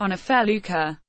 on a felucca